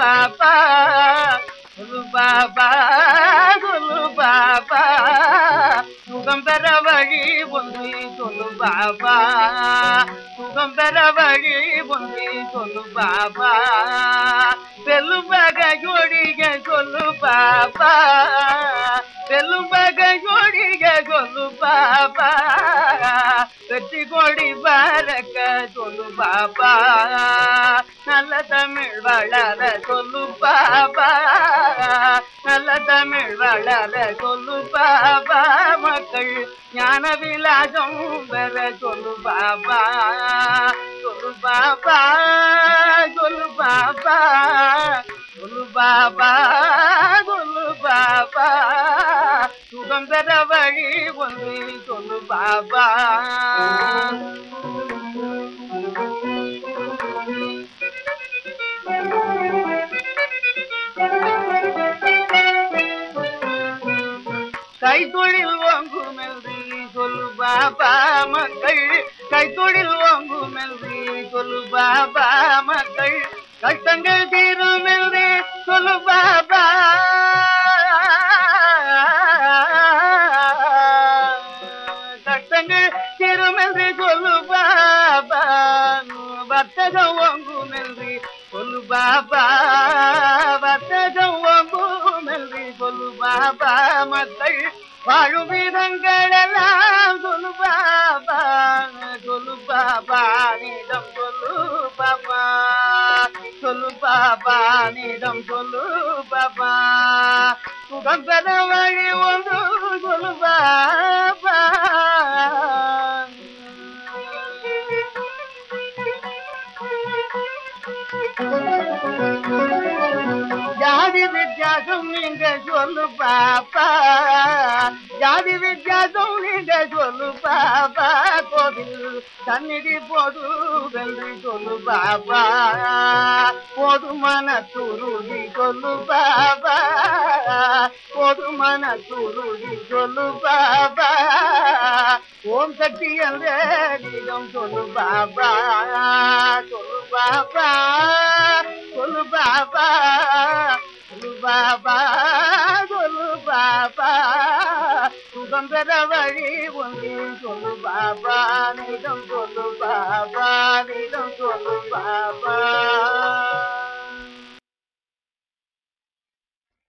சொல்லு பாபா சொல்லு பாபா சொல்லு பாபா சுகம் பெற வழி ஒன்று சொல்லு பாபா சுகம் பெற வழி ஒன்று சொல்லு பாபா செல்லும் பகையொழிக சொல்லு பாபா செல்லும் பகையொழிக சொல்லு பாபா வெற்றி கொடி பறக்க சொல்லு பாபா நல்ல தமிழ் வளர சொல்லு பாபா. நல்ல தமிழ் வளர சொல்லு பாபா. மக்கள் ஞான விலாசம் பெற சொல்லு பாபா. சொல்லு பாபா சொல்லு பாபா. சொல்லு பாபா சொல்லு பாபா. சுகம் பெற வழி ஒன்று சொல்லு பாபா. கைத்தொழில் வாங்கும் என்று சொல்லு பாபா மக்கள். கைத்தொழில் வாங்கும் என்று சொல்லு பாபா மக்கள். கஷ்டங்கள் தீரும் என்று சொல்லு பாபா. கஷ்டங்கள் தீரும் என்று சொல்லு பாபா. வர்த்தகம் வாங்கும் என்று சொல்லு பாபா. பாபா மக்கள் வாழும் விதங்கள் எல்லாம் சொல்லு பாபா சொல்லு பாபா நீடம் சொல்லு பாபா சொல்லு பாபா நீடம் சொல்லு பாபா சுகம் பெற வழி ஒன்று சொல்லு பாபா ஜாதி வித்தியாசம் நீங்க சொல்லு பாப்பா. ஜாதி வித்தியாசம் நீங்க சொல்லு பாப்பா. கோவில் சந்நிதி போது வென்று சொல்லு பாப்பா. போதுமான துருதி சொல்லு பாப்பா. போதுமான துருதி சொல்லு பாப்பா. ஓம் சக்தி என்ற நீளம் சொல்லு பாப்பா. சொல்லு பாப்பா. பாபா சொல்லு பாபா. சுகம் பெற வழி ஒன்று சொல்லு பாபா. நீடம் சொல்லு பாபா நீடம் சொல்லு பாபா.